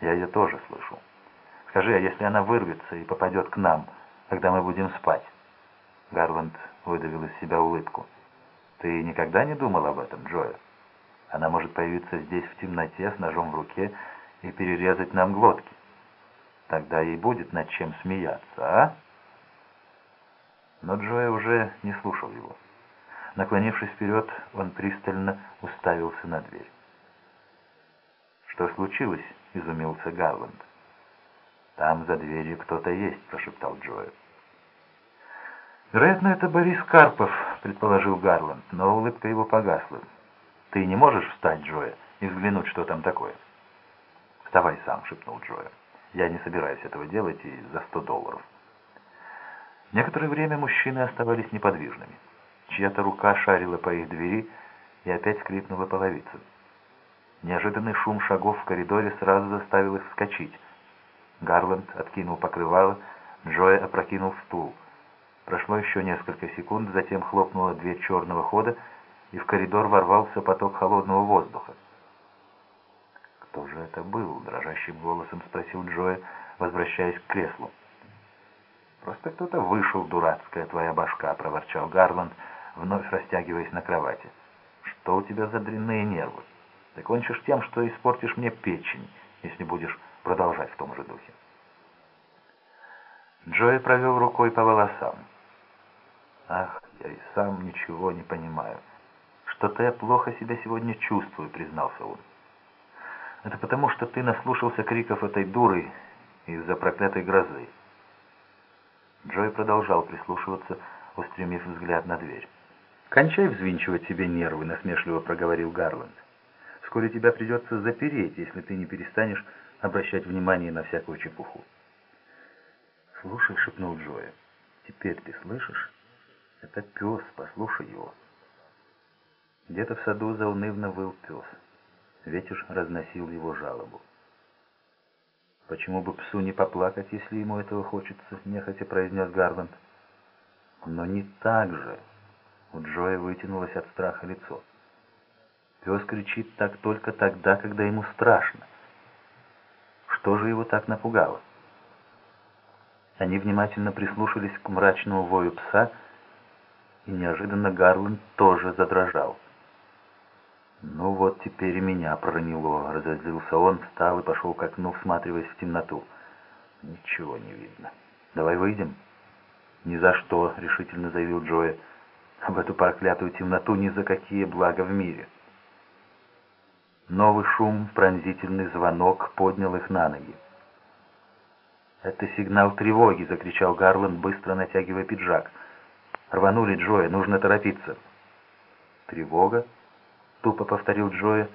Я ее тоже слышу. Скажи, а если она вырвется и попадет к нам, когда мы будем спать?» Гарланд выдавил из себя улыбку. «Ты никогда не думал об этом, Джоя? Она может появиться здесь в темноте с ножом в руке и перерезать нам глотки. Тогда ей будет над чем смеяться, а?» Но Джоя уже не слушал его. Наклонившись вперед, он пристально уставился на дверь. «Что случилось?» — изумился Гарланд. «Там за дверью кто-то есть», — прошептал Джоя. «Вероятно, это Борис Карпов», — предположил Гарланд, но улыбка его погасла. «Ты не можешь встать, Джоя, и взглянуть, что там такое?» «Вставай сам», — шепнул Джоя. «Я не собираюсь этого делать и за сто долларов». Некоторое время мужчины оставались неподвижными. Чья-то рука шарила по их двери и опять скрипнула половица. Неожиданный шум шагов в коридоре сразу заставил их вскочить. Гарланд откинул покрывало, Джоя опрокинул стул. Прошло еще несколько секунд, затем хлопнула дверь черного хода, и в коридор ворвался поток холодного воздуха. «Кто же это был?» — дрожащим голосом спросил Джоя, возвращаясь к креслу. «Просто кто-то вышел, дурацкая твоя башка», — проворчал Гарланд, вновь растягиваясь на кровати. «Что у тебя за дрянные нервы? Ты кончишь тем, что испортишь мне печень, если будешь продолжать в том же духе». Джои провел рукой по волосам. «Ах, я и сам ничего не понимаю. Что-то я плохо себя сегодня чувствую», — признался он. «Это потому, что ты наслушался криков этой дуры из-за проклятой грозы. Джой продолжал прислушиваться, устремив взгляд на дверь. «Кончай взвинчивать себе нервы», — насмешливо проговорил Гарланд. «Вскоре тебя придется запереть, если ты не перестанешь обращать внимание на всякую чепуху». «Слушай», — шепнул Джоя, — «теперь ты слышишь? Это пес, послушай его». Где-то в саду заунывно выл пес. Ветер разносил его жалобу. «Почему бы псу не поплакать, если ему этого хочется?» — нехотя произнес Гарланд. «Но не так же!» — у Джоя вытянулось от страха лицо. Пес кричит так только тогда, когда ему страшно. Что же его так напугало? Они внимательно прислушались к мрачному вою пса, и неожиданно Гарланд тоже задрожал. «Ну вот теперь и меня проняло», — разозлился он, встал и пошел к окну, всматриваясь в темноту. «Ничего не видно. Давай выйдем?» «Ни за что», — решительно заявил Джоя. «Об эту проклятую темноту ни за какие блага в мире». Новый шум, пронзительный звонок поднял их на ноги. «Это сигнал тревоги!» — закричал Гарланд, быстро натягивая пиджак. «Рванули, Джоя, нужно торопиться!» «Тревога?» — тупо повторил Джоя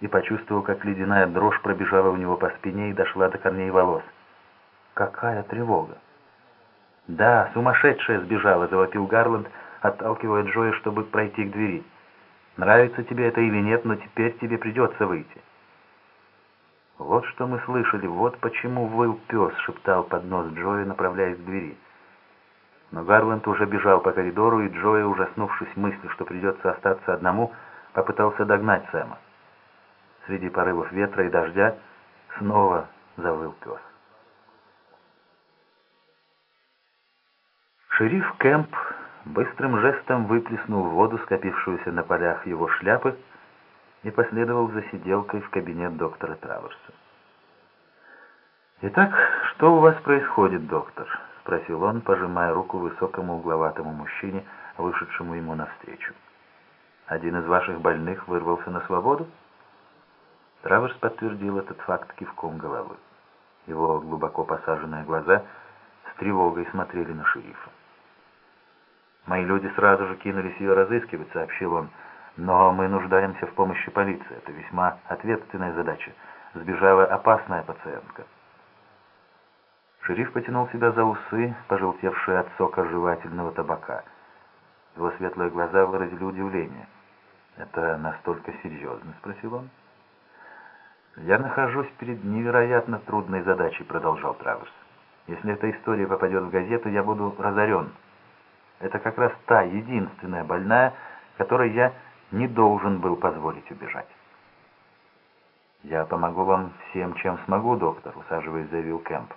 и почувствовал, как ледяная дрожь пробежала у него по спине и дошла до корней волос. «Какая тревога!» «Да, сумасшедшая сбежала!» — завопил Гарланд, отталкивая Джоя, чтобы пройти к двери. «Нравится тебе это или нет, но теперь тебе придется выйти». «Вот что мы слышали, вот почему выл пес», — шептал под нос Джоя, направляясь к двери. Но Гарланд уже бежал по коридору, и Джоя, ужаснувшись мыслью, что придется остаться одному, — попытался догнать Сэма. Среди порывов ветра и дождя снова завыл пес. Шериф Кэмп быстрым жестом выплеснул воду, скопившуюся на полях его шляпы, и последовал за сиделкой в кабинет доктора Траверса. «Итак, что у вас происходит, доктор?» — спросил он, пожимая руку высокому угловатому мужчине, вышедшему ему навстречу. Один из ваших больных вырвался на свободу?» Траверс подтвердил этот факт кивком головы. Его глубоко посаженные глаза с тревогой смотрели на шерифа. «Мои люди сразу же кинулись ее разыскивать», — сообщил он. «Но мы нуждаемся в помощи полиции. Это весьма ответственная задача. Сбежала опасная пациентка». Шериф потянул себя за усы, пожелтевшие от сока жевательного табака. Его светлые глаза выразили удивление. «Это настолько серьезно?» — спросил он. «Я нахожусь перед невероятно трудной задачей», — продолжал Траверс. «Если эта история попадет в газету, я буду разорен. Это как раз та единственная больная, которой я не должен был позволить убежать». «Я помогу вам всем, чем смогу, доктор», — усаживаясь, заявил Кэмп.